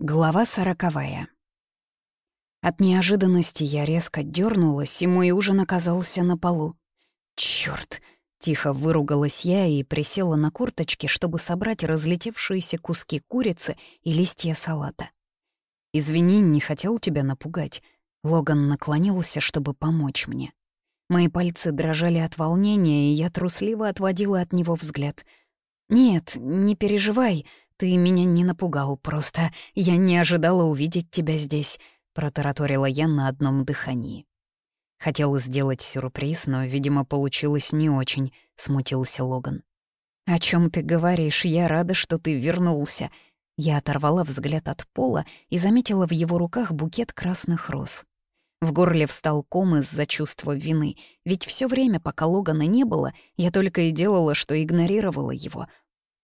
Глава сороковая. От неожиданности я резко дернулась, и мой ужин оказался на полу. Черт! тихо выругалась я и присела на курточки, чтобы собрать разлетевшиеся куски курицы и листья салата. «Извини, не хотел тебя напугать». Логан наклонился, чтобы помочь мне. Мои пальцы дрожали от волнения, и я трусливо отводила от него взгляд. «Нет, не переживай, ты меня не напугал, просто я не ожидала увидеть тебя здесь», — протараторила я на одном дыхании. Хотел сделать сюрприз, но, видимо, получилось не очень, — смутился Логан. «О чем ты говоришь? Я рада, что ты вернулся». Я оторвала взгляд от пола и заметила в его руках букет красных роз. В горле встал ком из-за чувства вины, ведь все время, пока Логана не было, я только и делала, что игнорировала его.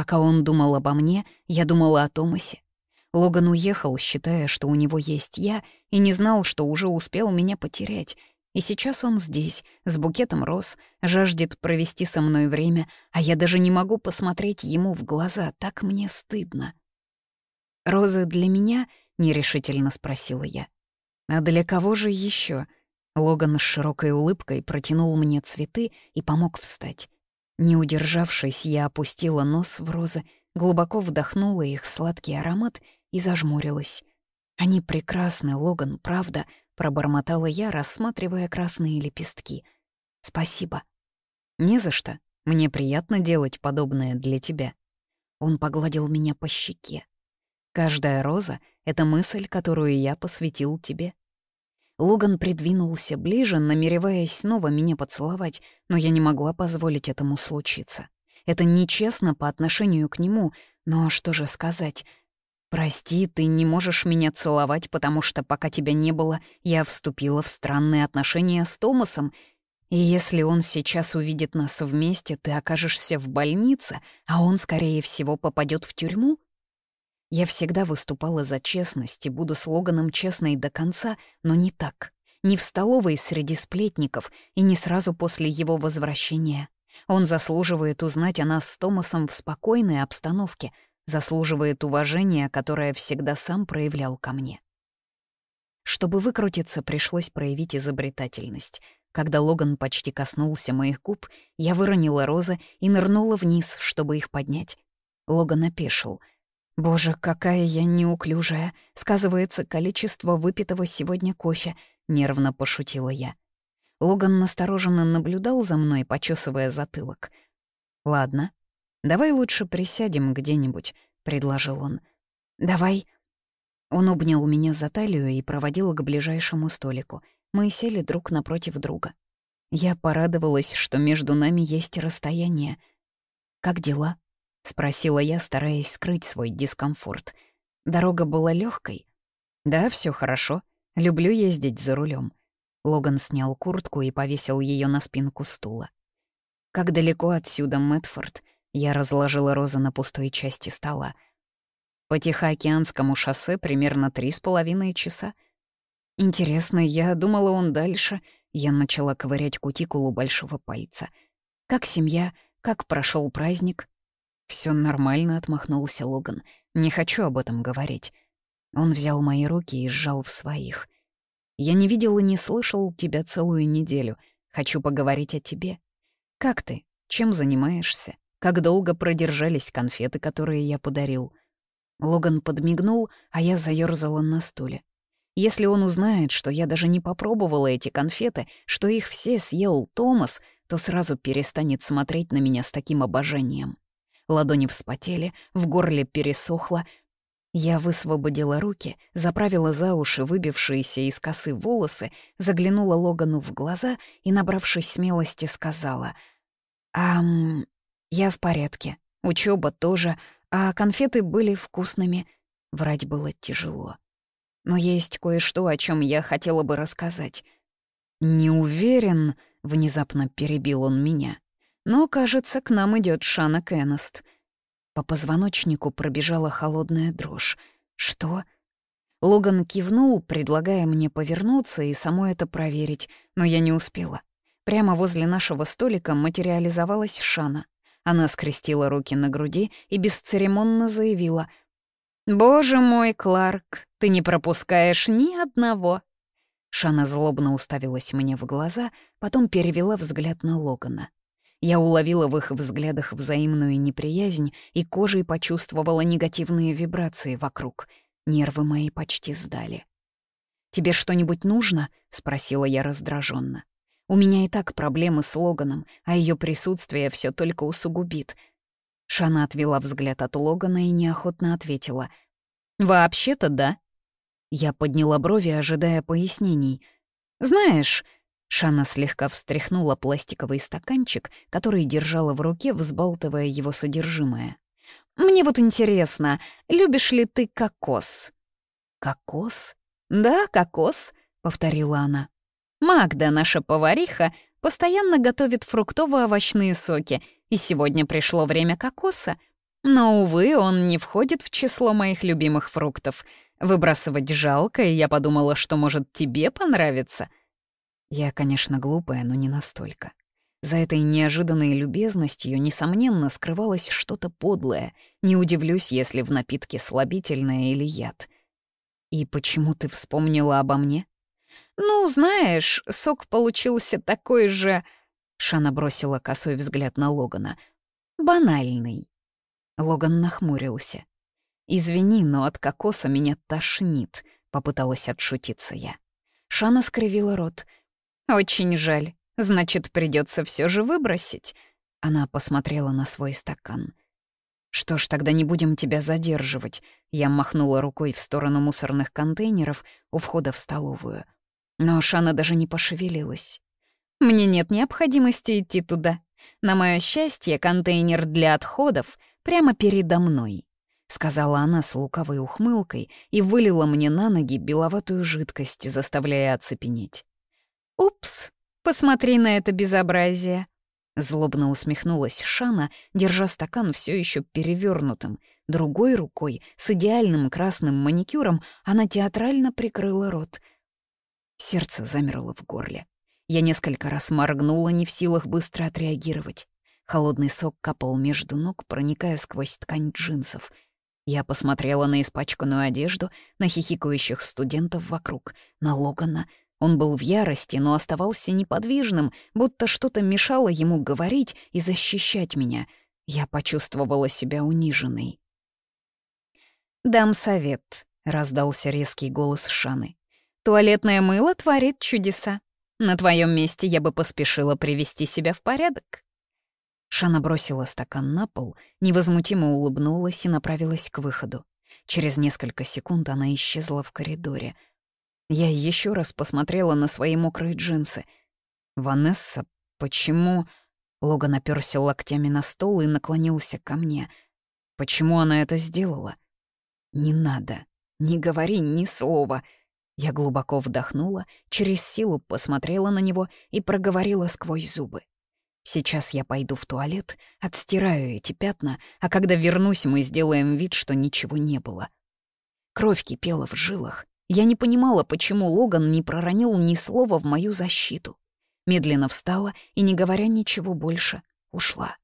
Пока он думал обо мне, я думала о Томасе. Логан уехал, считая, что у него есть я, и не знал, что уже успел меня потерять — и сейчас он здесь, с букетом роз, жаждет провести со мной время, а я даже не могу посмотреть ему в глаза, так мне стыдно. «Розы для меня?» — нерешительно спросила я. «А для кого же еще? Логан с широкой улыбкой протянул мне цветы и помог встать. Не удержавшись, я опустила нос в розы, глубоко вдохнула их сладкий аромат и зажмурилась. Они прекрасны, Логан, правда, пробормотала я, рассматривая красные лепестки. «Спасибо». «Не за что. Мне приятно делать подобное для тебя». Он погладил меня по щеке. «Каждая роза — это мысль, которую я посвятил тебе». Логан придвинулся ближе, намереваясь снова меня поцеловать, но я не могла позволить этому случиться. Это нечестно по отношению к нему, но что же сказать — «Прости, ты не можешь меня целовать, потому что пока тебя не было, я вступила в странные отношения с Томасом, и если он сейчас увидит нас вместе, ты окажешься в больнице, а он, скорее всего, попадет в тюрьму?» Я всегда выступала за честность и буду слоганом «честной до конца», но не так. Не в столовой среди сплетников и не сразу после его возвращения. Он заслуживает узнать о нас с Томасом в спокойной обстановке — заслуживает уважения, которое всегда сам проявлял ко мне. Чтобы выкрутиться, пришлось проявить изобретательность. Когда Логан почти коснулся моих губ, я выронила розы и нырнула вниз, чтобы их поднять. Логан опешил. «Боже, какая я неуклюжая! Сказывается количество выпитого сегодня кофе», — нервно пошутила я. Логан настороженно наблюдал за мной, почесывая затылок. «Ладно, давай лучше присядем где-нибудь», — предложил он. «Давай». Он обнял меня за талию и проводил к ближайшему столику. Мы сели друг напротив друга. Я порадовалась, что между нами есть расстояние. «Как дела?» — спросила я, стараясь скрыть свой дискомфорт. Дорога была легкой. «Да, все хорошо. Люблю ездить за рулем. Логан снял куртку и повесил ее на спинку стула. «Как далеко отсюда, Мэтфорд?» Я разложила розы на пустой части стола. По Тихоокеанскому шоссе примерно три с половиной часа. Интересно, я думала, он дальше. Я начала ковырять кутикулу большого пальца. Как семья? Как прошел праздник? Все нормально, отмахнулся Логан. Не хочу об этом говорить. Он взял мои руки и сжал в своих. Я не видел и не слышал тебя целую неделю. Хочу поговорить о тебе. Как ты? Чем занимаешься? Как долго продержались конфеты, которые я подарил. Логан подмигнул, а я заёрзала на стуле. Если он узнает, что я даже не попробовала эти конфеты, что их все съел Томас, то сразу перестанет смотреть на меня с таким обожанием. Ладони вспотели, в горле пересохло. Я высвободила руки, заправила за уши выбившиеся из косы волосы, заглянула Логану в глаза и, набравшись смелости, сказала «Ам, я в порядке, учеба тоже, а конфеты были вкусными. Врать было тяжело. Но есть кое-что, о чем я хотела бы рассказать. «Не уверен», — внезапно перебил он меня. «Но, кажется, к нам идет Шана Кеннест». По позвоночнику пробежала холодная дрожь. «Что?» Логан кивнул, предлагая мне повернуться и само это проверить, но я не успела. Прямо возле нашего столика материализовалась Шана. Она скрестила руки на груди и бесцеремонно заявила. «Боже мой, Кларк, ты не пропускаешь ни одного!» Шана злобно уставилась мне в глаза, потом перевела взгляд на Логана. Я уловила в их взглядах взаимную неприязнь и кожей почувствовала негативные вибрации вокруг. Нервы мои почти сдали. «Тебе что-нибудь нужно?» — спросила я раздраженно. «У меня и так проблемы с Логаном, а ее присутствие все только усугубит. Шана отвела взгляд от Логана и неохотно ответила. «Вообще-то да». Я подняла брови, ожидая пояснений. «Знаешь...» Шана слегка встряхнула пластиковый стаканчик, который держала в руке, взбалтывая его содержимое. «Мне вот интересно, любишь ли ты кокос?» «Кокос?» «Да, кокос», — повторила она. «Магда, наша повариха, постоянно готовит фруктово-овощные соки, и сегодня пришло время кокоса. Но, увы, он не входит в число моих любимых фруктов. Выбрасывать жалко, и я подумала, что, может, тебе понравится. Я, конечно, глупая, но не настолько. За этой неожиданной любезностью, несомненно, скрывалось что-то подлое. Не удивлюсь, если в напитке слабительное или яд. И почему ты вспомнила обо мне? Ну, знаешь, сок получился такой же... Шана бросила косой взгляд на Логана. «Банальный». Логан нахмурился. «Извини, но от кокоса меня тошнит», — попыталась отшутиться я. Шана скривила рот. «Очень жаль. Значит, придется все же выбросить». Она посмотрела на свой стакан. «Что ж, тогда не будем тебя задерживать». Я махнула рукой в сторону мусорных контейнеров у входа в столовую. Но Шана даже не пошевелилась. Мне нет необходимости идти туда. На мое счастье, контейнер для отходов прямо передо мной», — сказала она с лукавой ухмылкой и вылила мне на ноги беловатую жидкость, заставляя оцепенеть. «Упс, посмотри на это безобразие!» Злобно усмехнулась Шана, держа стакан все еще перевернутым. Другой рукой, с идеальным красным маникюром, она театрально прикрыла рот. Сердце замерло в горле. Я несколько раз моргнула, не в силах быстро отреагировать. Холодный сок капал между ног, проникая сквозь ткань джинсов. Я посмотрела на испачканную одежду, на хихикающих студентов вокруг, на Логана. Он был в ярости, но оставался неподвижным, будто что-то мешало ему говорить и защищать меня. Я почувствовала себя униженной. «Дам совет», — раздался резкий голос Шаны. «Туалетное мыло творит чудеса. На твоем месте я бы поспешила привести себя в порядок». Шана бросила стакан на пол, невозмутимо улыбнулась и направилась к выходу. Через несколько секунд она исчезла в коридоре. Я еще раз посмотрела на свои мокрые джинсы. «Ванесса, почему...» Логан оперся локтями на стол и наклонился ко мне. «Почему она это сделала?» «Не надо. Не говори ни слова. Я глубоко вдохнула, через силу посмотрела на него и проговорила сквозь зубы. «Сейчас я пойду в туалет, отстираю эти пятна, а когда вернусь, мы сделаем вид, что ничего не было». Кровь кипела в жилах. Я не понимала, почему Логан не проронил ни слова в мою защиту. Медленно встала и, не говоря ничего больше, ушла.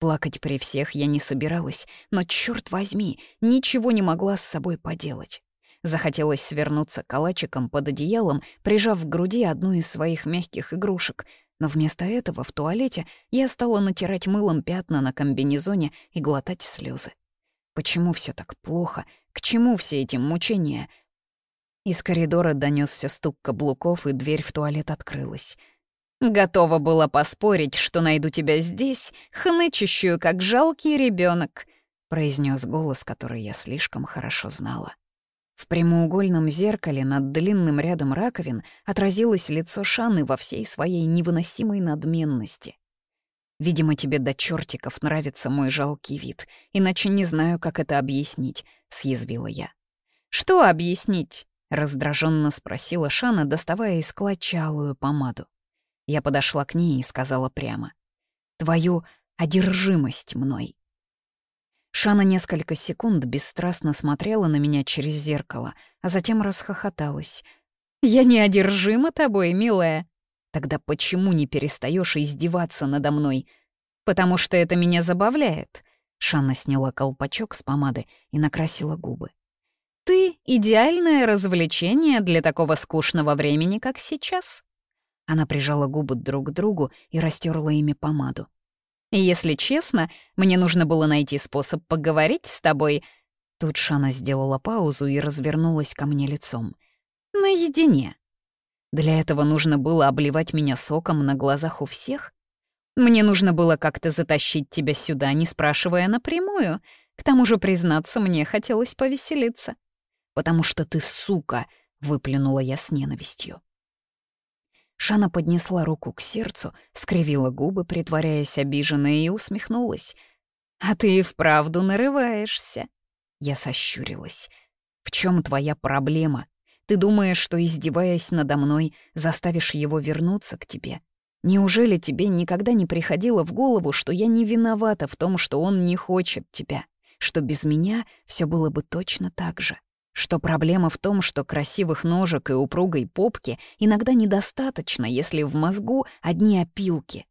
Плакать при всех я не собиралась, но, черт возьми, ничего не могла с собой поделать. Захотелось свернуться калачиком под одеялом, прижав к груди одну из своих мягких игрушек. Но вместо этого в туалете я стала натирать мылом пятна на комбинезоне и глотать слезы. Почему все так плохо? К чему все эти мучения? Из коридора донесся стук каблуков, и дверь в туалет открылась. «Готова была поспорить, что найду тебя здесь, хнычущую, как жалкий ребенок, произнес голос, который я слишком хорошо знала. В прямоугольном зеркале над длинным рядом раковин отразилось лицо Шаны во всей своей невыносимой надменности. «Видимо, тебе до чертиков нравится мой жалкий вид, иначе не знаю, как это объяснить», — съязвила я. «Что объяснить?» — раздраженно спросила Шана, доставая из клатча помаду. Я подошла к ней и сказала прямо. «Твою одержимость мной». Шана несколько секунд бесстрастно смотрела на меня через зеркало, а затем расхохоталась. «Я не одержима тобой, милая. Тогда почему не перестаешь издеваться надо мной? Потому что это меня забавляет. Шанна сняла колпачок с помады и накрасила губы. «Ты — идеальное развлечение для такого скучного времени, как сейчас». Она прижала губы друг к другу и растерла ими помаду. Если честно, мне нужно было найти способ поговорить с тобой. Тут Шана сделала паузу и развернулась ко мне лицом. Наедине. Для этого нужно было обливать меня соком на глазах у всех? Мне нужно было как-то затащить тебя сюда, не спрашивая напрямую. К тому же, признаться, мне хотелось повеселиться. «Потому что ты сука!» — выплюнула я с ненавистью. Шана поднесла руку к сердцу, скривила губы, притворяясь обиженной, и усмехнулась. «А ты и вправду нарываешься!» Я сощурилась. «В чем твоя проблема? Ты думаешь, что, издеваясь надо мной, заставишь его вернуться к тебе? Неужели тебе никогда не приходило в голову, что я не виновата в том, что он не хочет тебя, что без меня все было бы точно так же?» Что проблема в том, что красивых ножек и упругой попки иногда недостаточно, если в мозгу одни опилки.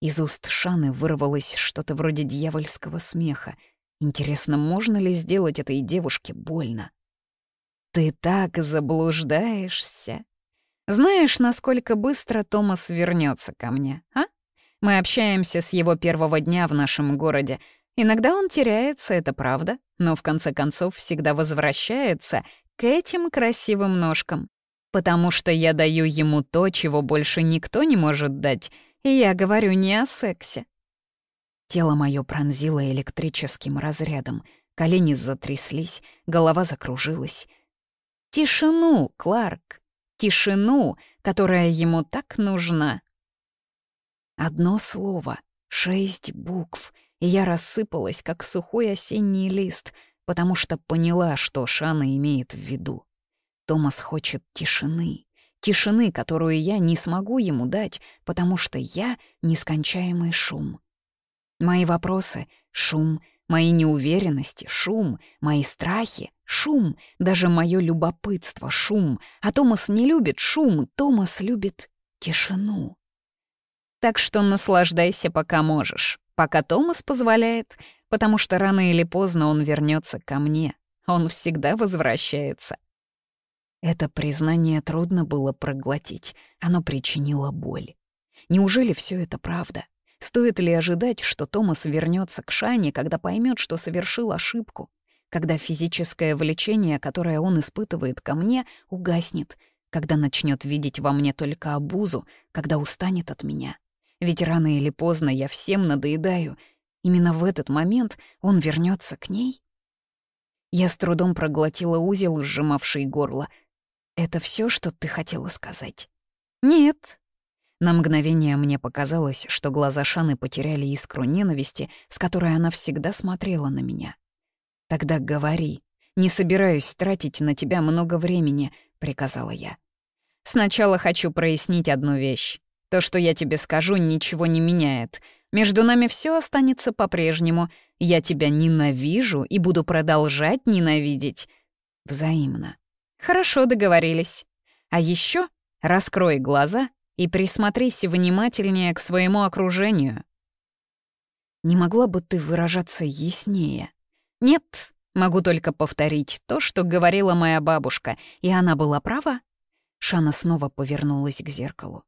Из уст Шаны вырвалось что-то вроде дьявольского смеха. Интересно, можно ли сделать этой девушке больно? «Ты так заблуждаешься. Знаешь, насколько быстро Томас вернется ко мне, а? Мы общаемся с его первого дня в нашем городе, Иногда он теряется, это правда, но в конце концов всегда возвращается к этим красивым ножкам. Потому что я даю ему то, чего больше никто не может дать, и я говорю не о сексе. Тело мое пронзило электрическим разрядом, колени затряслись, голова закружилась. Тишину, Кларк, тишину, которая ему так нужна. Одно слово, шесть букв — и я рассыпалась, как сухой осенний лист, потому что поняла, что Шана имеет в виду. Томас хочет тишины, тишины, которую я не смогу ему дать, потому что я — нескончаемый шум. Мои вопросы — шум, мои неуверенности — шум, мои страхи — шум, даже мое любопытство — шум, а Томас не любит шум, Томас любит тишину. Так что наслаждайся, пока можешь пока Томас позволяет, потому что рано или поздно он вернется ко мне. Он всегда возвращается. Это признание трудно было проглотить, оно причинило боль. Неужели все это правда? Стоит ли ожидать, что Томас вернется к Шане, когда поймет, что совершил ошибку? Когда физическое влечение, которое он испытывает ко мне, угаснет, когда начнет видеть во мне только обузу, когда устанет от меня? Ведь рано или поздно я всем надоедаю. Именно в этот момент он вернется к ней. Я с трудом проглотила узел, сжимавший горло. «Это все, что ты хотела сказать?» «Нет». На мгновение мне показалось, что глаза Шаны потеряли искру ненависти, с которой она всегда смотрела на меня. «Тогда говори. Не собираюсь тратить на тебя много времени», — приказала я. «Сначала хочу прояснить одну вещь. То, что я тебе скажу, ничего не меняет. Между нами все останется по-прежнему. Я тебя ненавижу и буду продолжать ненавидеть. Взаимно. Хорошо договорились. А еще раскрой глаза и присмотрись внимательнее к своему окружению. Не могла бы ты выражаться яснее? Нет, могу только повторить то, что говорила моя бабушка, и она была права. Шана снова повернулась к зеркалу.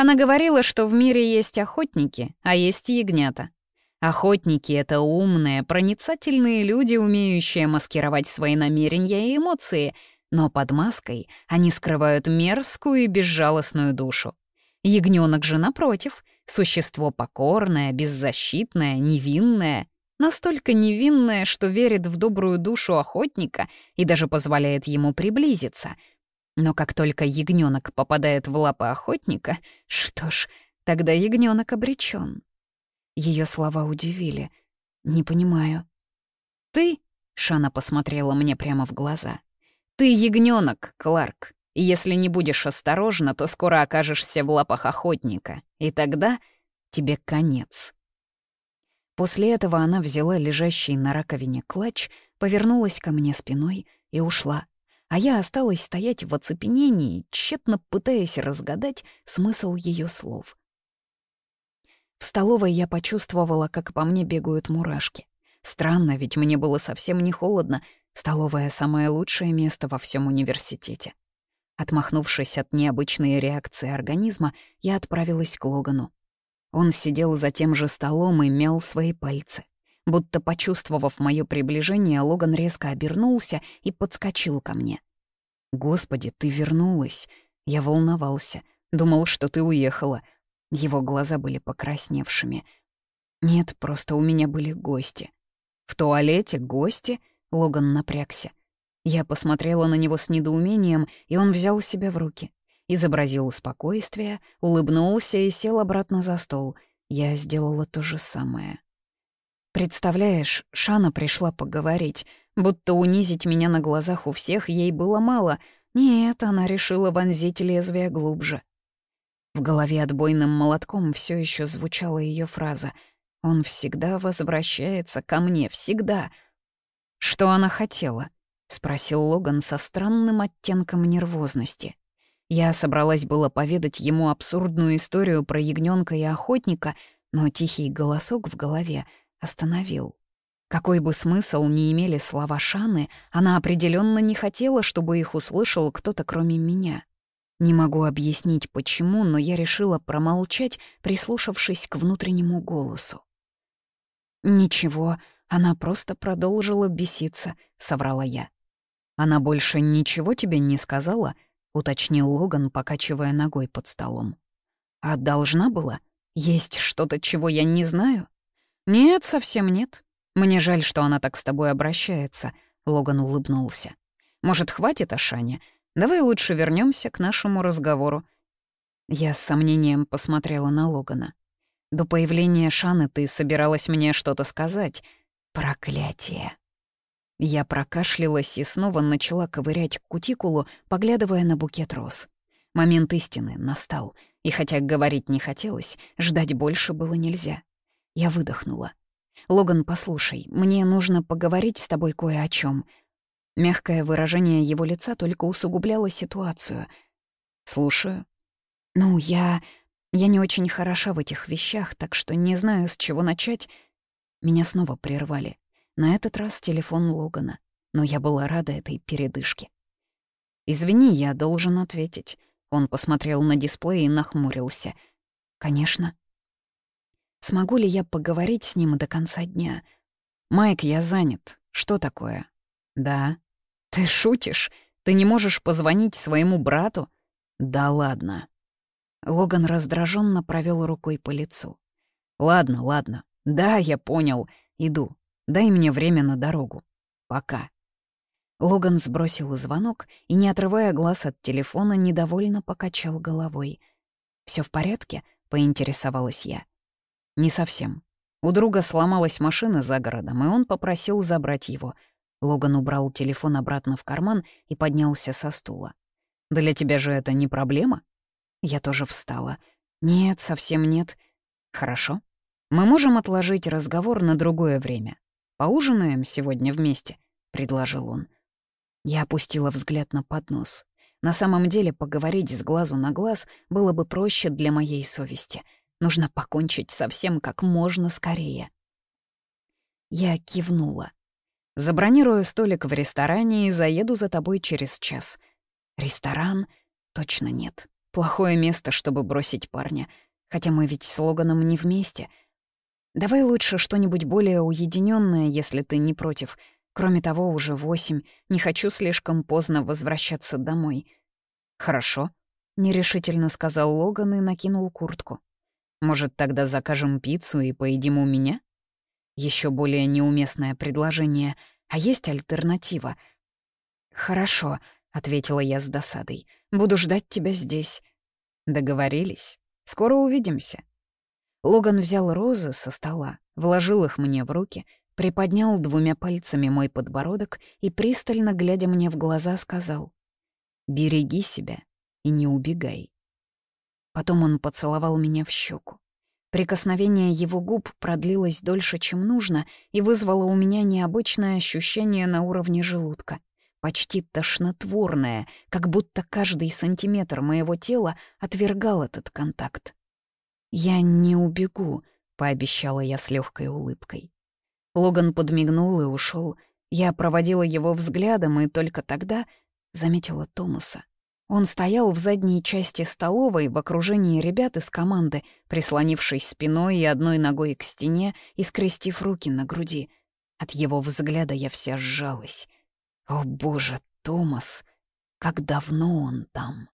Она говорила, что в мире есть охотники, а есть ягнята. Охотники — это умные, проницательные люди, умеющие маскировать свои намерения и эмоции, но под маской они скрывают мерзкую и безжалостную душу. Ягнёнок же, напротив, существо покорное, беззащитное, невинное, настолько невинное, что верит в добрую душу охотника и даже позволяет ему приблизиться — но как только ягненок попадает в лапы охотника, что ж, тогда ягненок обречен. Ее слова удивили. «Не понимаю». «Ты?» — Шана посмотрела мне прямо в глаза. «Ты ягненок, Кларк. И если не будешь осторожна, то скоро окажешься в лапах охотника. И тогда тебе конец». После этого она взяла лежащий на раковине клатч, повернулась ко мне спиной и ушла а я осталась стоять в оцепенении, тщетно пытаясь разгадать смысл ее слов. В столовой я почувствовала, как по мне бегают мурашки. Странно, ведь мне было совсем не холодно. Столовая — самое лучшее место во всем университете. Отмахнувшись от необычной реакции организма, я отправилась к Логану. Он сидел за тем же столом и мял свои пальцы. Будто почувствовав мое приближение, Логан резко обернулся и подскочил ко мне. «Господи, ты вернулась!» Я волновался, думал, что ты уехала. Его глаза были покрасневшими. «Нет, просто у меня были гости». «В туалете гости?» — Логан напрягся. Я посмотрела на него с недоумением, и он взял себя в руки. Изобразил спокойствие, улыбнулся и сел обратно за стол. Я сделала то же самое. Представляешь, Шана пришла поговорить, будто унизить меня на глазах у всех ей было мало. Нет, она решила вонзить лезвие глубже. В голове отбойным молотком все еще звучала ее фраза «Он всегда возвращается ко мне, всегда». «Что она хотела?» — спросил Логан со странным оттенком нервозности. Я собралась было поведать ему абсурдную историю про ягненка и охотника, но тихий голосок в голове остановил. Какой бы смысл ни имели слова Шаны, она определенно не хотела, чтобы их услышал кто-то кроме меня. Не могу объяснить, почему, но я решила промолчать, прислушавшись к внутреннему голосу. «Ничего, она просто продолжила беситься», — соврала я. «Она больше ничего тебе не сказала?» — уточнил Логан, покачивая ногой под столом. «А должна была? Есть что-то, чего я не знаю?» «Нет, совсем нет. Мне жаль, что она так с тобой обращается», — Логан улыбнулся. «Может, хватит о Шане? Давай лучше вернемся к нашему разговору». Я с сомнением посмотрела на Логана. «До появления Шаны ты собиралась мне что-то сказать. Проклятие!» Я прокашлялась и снова начала ковырять кутикулу, поглядывая на букет роз. Момент истины настал, и хотя говорить не хотелось, ждать больше было нельзя. Я выдохнула. «Логан, послушай, мне нужно поговорить с тобой кое о чем. Мягкое выражение его лица только усугубляло ситуацию. «Слушаю». «Ну, я... я не очень хороша в этих вещах, так что не знаю, с чего начать». Меня снова прервали. На этот раз телефон Логана. Но я была рада этой передышке. «Извини, я должен ответить». Он посмотрел на дисплей и нахмурился. «Конечно». Смогу ли я поговорить с ним до конца дня? «Майк, я занят. Что такое?» «Да». «Ты шутишь? Ты не можешь позвонить своему брату?» «Да ладно». Логан раздраженно провел рукой по лицу. «Ладно, ладно. Да, я понял. Иду. Дай мне время на дорогу. Пока». Логан сбросил звонок и, не отрывая глаз от телефона, недовольно покачал головой. Все в порядке?» — поинтересовалась я. Не совсем. У друга сломалась машина за городом, и он попросил забрать его. Логан убрал телефон обратно в карман и поднялся со стула. «Для тебя же это не проблема?» Я тоже встала. «Нет, совсем нет. Хорошо. Мы можем отложить разговор на другое время. Поужинаем сегодня вместе», — предложил он. Я опустила взгляд на поднос. На самом деле поговорить с глазу на глаз было бы проще для моей совести — Нужно покончить со всем как можно скорее. Я кивнула. Забронирую столик в ресторане и заеду за тобой через час. Ресторан? Точно нет. Плохое место, чтобы бросить парня. Хотя мы ведь с Логаном не вместе. Давай лучше что-нибудь более уединенное, если ты не против. Кроме того, уже восемь. Не хочу слишком поздно возвращаться домой. Хорошо, — нерешительно сказал Логан и накинул куртку. Может, тогда закажем пиццу и поедим у меня? Еще более неуместное предложение. А есть альтернатива? Хорошо, ответила я с досадой. Буду ждать тебя здесь. Договорились. Скоро увидимся. Логан взял розы со стола, вложил их мне в руки, приподнял двумя пальцами мой подбородок и, пристально глядя мне в глаза, сказал «Береги себя и не убегай». Потом он поцеловал меня в щеку. Прикосновение его губ продлилось дольше, чем нужно, и вызвало у меня необычное ощущение на уровне желудка. Почти тошнотворное, как будто каждый сантиметр моего тела отвергал этот контакт. «Я не убегу», — пообещала я с легкой улыбкой. Логан подмигнул и ушел. Я проводила его взглядом и только тогда заметила Томаса. Он стоял в задней части столовой в окружении ребят из команды, прислонившись спиной и одной ногой к стене и скрестив руки на груди. От его взгляда я вся сжалась. О боже, Томас, как давно он там.